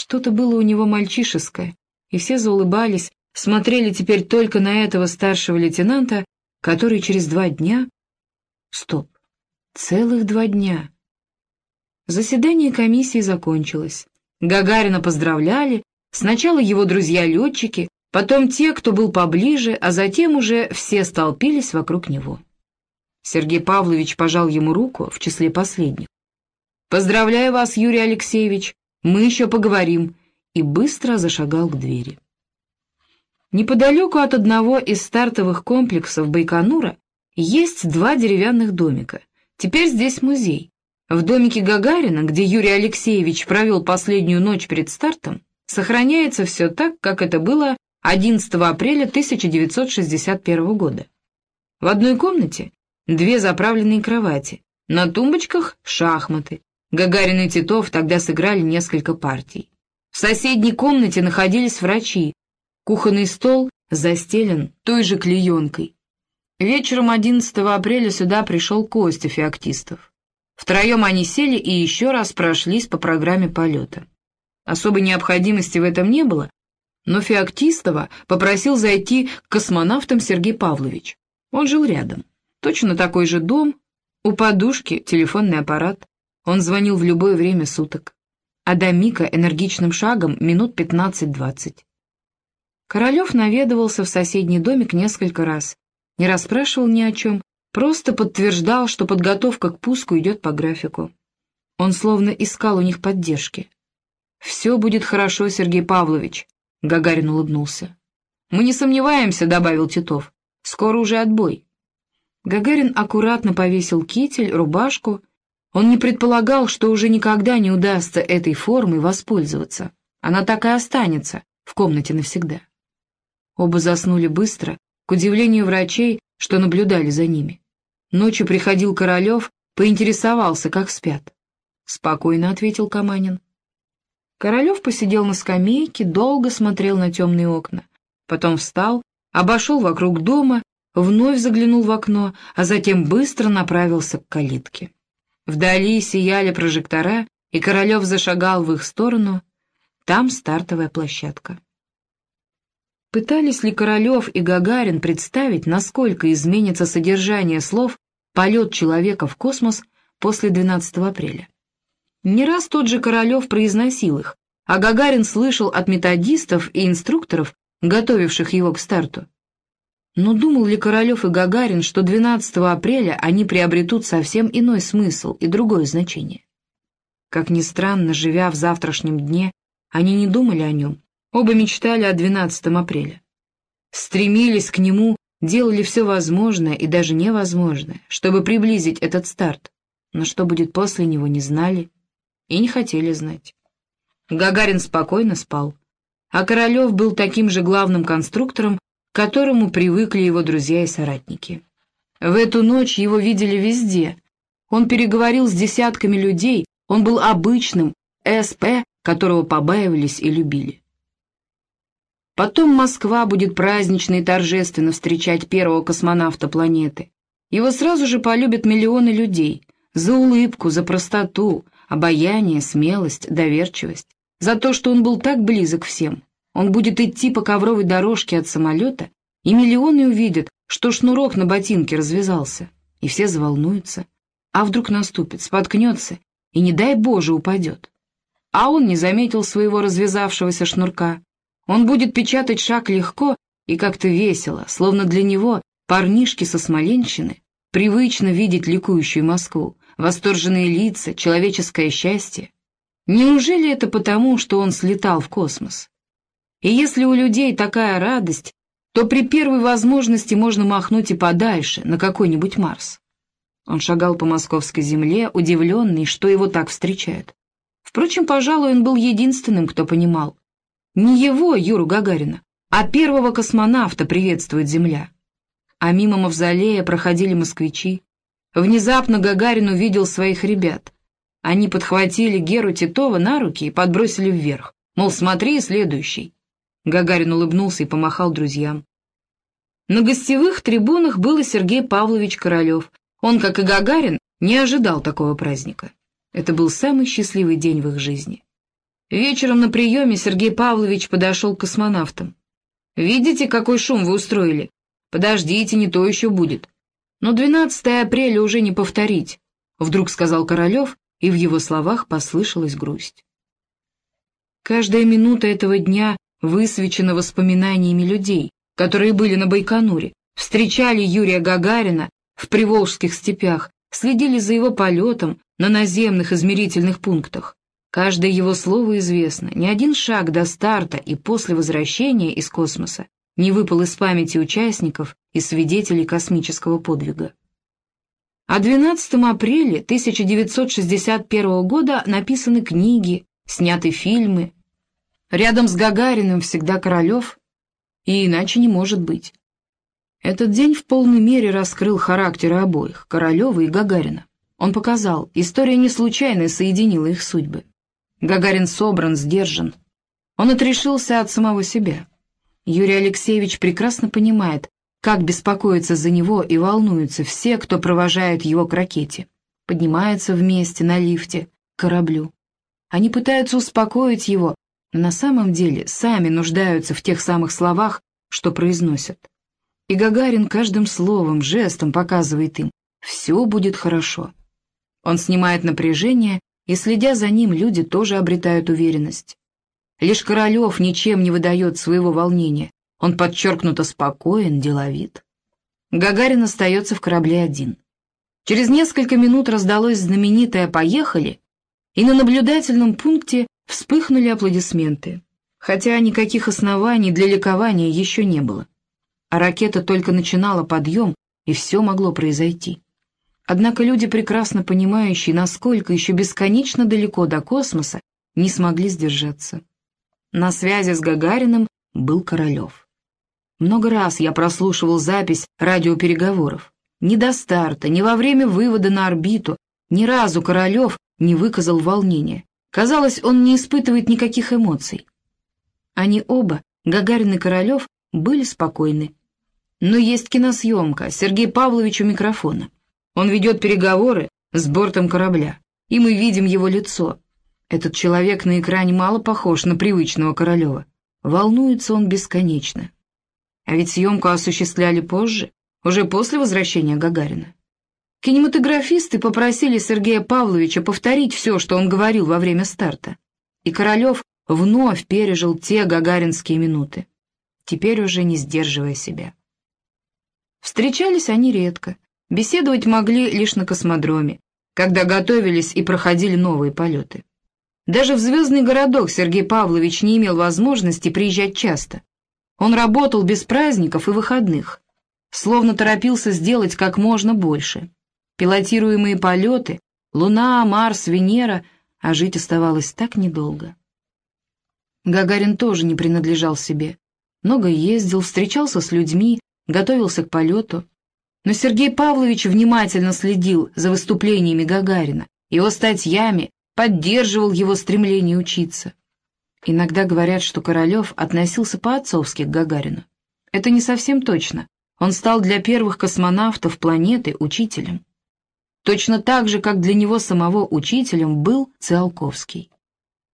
Что-то было у него мальчишеское, и все заулыбались, смотрели теперь только на этого старшего лейтенанта, который через два дня... Стоп, целых два дня. Заседание комиссии закончилось. Гагарина поздравляли, сначала его друзья-летчики, потом те, кто был поближе, а затем уже все столпились вокруг него. Сергей Павлович пожал ему руку в числе последних. «Поздравляю вас, Юрий Алексеевич, мы еще поговорим», и быстро зашагал к двери. Неподалеку от одного из стартовых комплексов Байконура есть два деревянных домика. Теперь здесь музей. В домике Гагарина, где Юрий Алексеевич провел последнюю ночь перед стартом, сохраняется все так, как это было 11 апреля 1961 года. В одной комнате две заправленные кровати, на тумбочках шахматы. Гагарин и Титов тогда сыграли несколько партий. В соседней комнате находились врачи. Кухонный стол застелен той же клеенкой. Вечером 11 апреля сюда пришел Костя Феоктистов. Втроем они сели и еще раз прошлись по программе полета. Особой необходимости в этом не было, но Феоктистова попросил зайти к космонавтам Сергей Павлович. Он жил рядом. Точно такой же дом, у подушки телефонный аппарат. Он звонил в любое время суток. А до Мика энергичным шагом минут 15-20. Королев наведывался в соседний домик несколько раз, не расспрашивал ни о чем, просто подтверждал, что подготовка к пуску идет по графику. Он словно искал у них поддержки. «Все будет хорошо, Сергей Павлович», — Гагарин улыбнулся. «Мы не сомневаемся», — добавил Титов. «Скоро уже отбой». Гагарин аккуратно повесил китель, рубашку. Он не предполагал, что уже никогда не удастся этой формой воспользоваться. Она так и останется в комнате навсегда. Оба заснули быстро, к удивлению врачей, что наблюдали за ними. Ночью приходил Королев, поинтересовался, как спят. «Спокойно», — ответил Каманин. Королев посидел на скамейке, долго смотрел на темные окна. Потом встал, обошел вокруг дома вновь заглянул в окно, а затем быстро направился к калитке. Вдали сияли прожектора, и Королев зашагал в их сторону. Там стартовая площадка. Пытались ли Королев и Гагарин представить, насколько изменится содержание слов «полет человека в космос» после 12 апреля? Не раз тот же Королев произносил их, а Гагарин слышал от методистов и инструкторов, готовивших его к старту. Но думал ли Королев и Гагарин, что 12 апреля они приобретут совсем иной смысл и другое значение? Как ни странно, живя в завтрашнем дне, они не думали о нем, оба мечтали о 12 апреля. Стремились к нему, делали все возможное и даже невозможное, чтобы приблизить этот старт, но что будет после него, не знали и не хотели знать. Гагарин спокойно спал, а Королев был таким же главным конструктором, которому привыкли его друзья и соратники. В эту ночь его видели везде. Он переговорил с десятками людей, он был обычным СП, которого побаивались и любили. Потом Москва будет празднично и торжественно встречать первого космонавта планеты. Его сразу же полюбят миллионы людей за улыбку, за простоту, обаяние, смелость, доверчивость, за то, что он был так близок всем. Он будет идти по ковровой дорожке от самолета, и миллионы увидят, что шнурок на ботинке развязался, и все заволнуются. А вдруг наступит, споткнется и, не дай Боже, упадет. А он не заметил своего развязавшегося шнурка. Он будет печатать шаг легко и как-то весело, словно для него, парнишки со Смоленщины, привычно видеть ликующую Москву, восторженные лица, человеческое счастье. Неужели это потому, что он слетал в космос? И если у людей такая радость, то при первой возможности можно махнуть и подальше, на какой-нибудь Марс. Он шагал по московской земле, удивленный, что его так встречают. Впрочем, пожалуй, он был единственным, кто понимал. Не его, Юру Гагарина, а первого космонавта приветствует Земля. А мимо мавзолея проходили москвичи. Внезапно Гагарин увидел своих ребят. Они подхватили Геру Титова на руки и подбросили вверх. Мол, смотри, следующий. Гагарин улыбнулся и помахал друзьям. На гостевых трибунах был и Сергей Павлович Королев. Он, как и Гагарин, не ожидал такого праздника. Это был самый счастливый день в их жизни. Вечером на приеме Сергей Павлович подошел к космонавтам. «Видите, какой шум вы устроили? Подождите, не то еще будет. Но 12 апреля уже не повторить», — вдруг сказал Королев, и в его словах послышалась грусть. Каждая минута этого дня высвечена воспоминаниями людей, которые были на Байконуре, встречали Юрия Гагарина в Приволжских степях, следили за его полетом на наземных измерительных пунктах. Каждое его слово известно, ни один шаг до старта и после возвращения из космоса не выпал из памяти участников и свидетелей космического подвига. А 12 апреля 1961 года написаны книги, сняты фильмы. Рядом с Гагариным всегда Королев, и иначе не может быть. Этот день в полной мере раскрыл характеры обоих, Королева и Гагарина. Он показал, история не случайно соединила их судьбы. Гагарин собран, сдержан. Он отрешился от самого себя. Юрий Алексеевич прекрасно понимает, как беспокоятся за него и волнуются все, кто провожает его к ракете. Поднимаются вместе на лифте к кораблю. Они пытаются успокоить его, на самом деле сами нуждаются в тех самых словах, что произносят. И Гагарин каждым словом, жестом показывает им, все будет хорошо. Он снимает напряжение и, следя за ним, люди тоже обретают уверенность. Лишь Королев ничем не выдает своего волнения. Он подчеркнуто спокоен, деловит. Гагарин остается в корабле один. Через несколько минут раздалось знаменитое «Поехали», и на наблюдательном пункте вспыхнули аплодисменты, хотя никаких оснований для ликования еще не было. А ракета только начинала подъем, и все могло произойти. Однако люди, прекрасно понимающие, насколько еще бесконечно далеко до космоса, не смогли сдержаться. На связи с Гагариным был Королев. Много раз я прослушивал запись радиопереговоров. Ни до старта, ни во время вывода на орбиту ни разу Королев не выказал волнения. Казалось, он не испытывает никаких эмоций. Они оба, Гагарин и Королев, были спокойны. Но есть киносъемка, Сергей Павлович у микрофона. Он ведет переговоры с бортом корабля, и мы видим его лицо. Этот человек на экране мало похож на привычного Королева. Волнуется он бесконечно. А ведь съемку осуществляли позже, уже после возвращения Гагарина. Кинематографисты попросили Сергея Павловича повторить все, что он говорил во время старта. И Королев вновь пережил те гагаринские минуты, теперь уже не сдерживая себя. Встречались они редко, Беседовать могли лишь на космодроме, когда готовились и проходили новые полеты. Даже в звездный городок Сергей Павлович не имел возможности приезжать часто. Он работал без праздников и выходных, словно торопился сделать как можно больше. Пилотируемые полеты, Луна, Марс, Венера, а жить оставалось так недолго. Гагарин тоже не принадлежал себе. Много ездил, встречался с людьми, готовился к полету. Но Сергей Павлович внимательно следил за выступлениями Гагарина, его статьями, поддерживал его стремление учиться. Иногда говорят, что Королев относился по-отцовски к Гагарину. Это не совсем точно. Он стал для первых космонавтов планеты учителем. Точно так же, как для него самого учителем был Циолковский.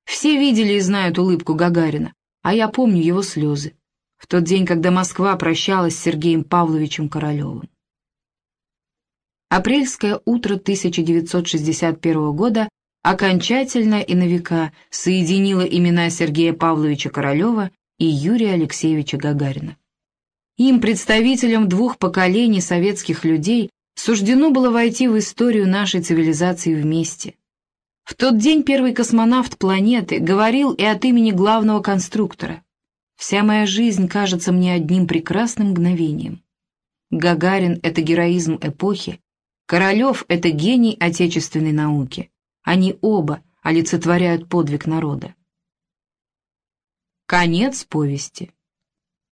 Все видели и знают улыбку Гагарина, а я помню его слезы. В тот день, когда Москва прощалась с Сергеем Павловичем Королевым. Апрельское утро 1961 года окончательно и на века соединило имена Сергея Павловича Королева и Юрия Алексеевича Гагарина. Им, представителям двух поколений советских людей, суждено было войти в историю нашей цивилизации вместе. В тот день первый космонавт планеты говорил и от имени главного конструктора. «Вся моя жизнь кажется мне одним прекрасным мгновением. Гагарин — это героизм эпохи, Королев — это гений отечественной науки. Они оба олицетворяют подвиг народа. Конец повести.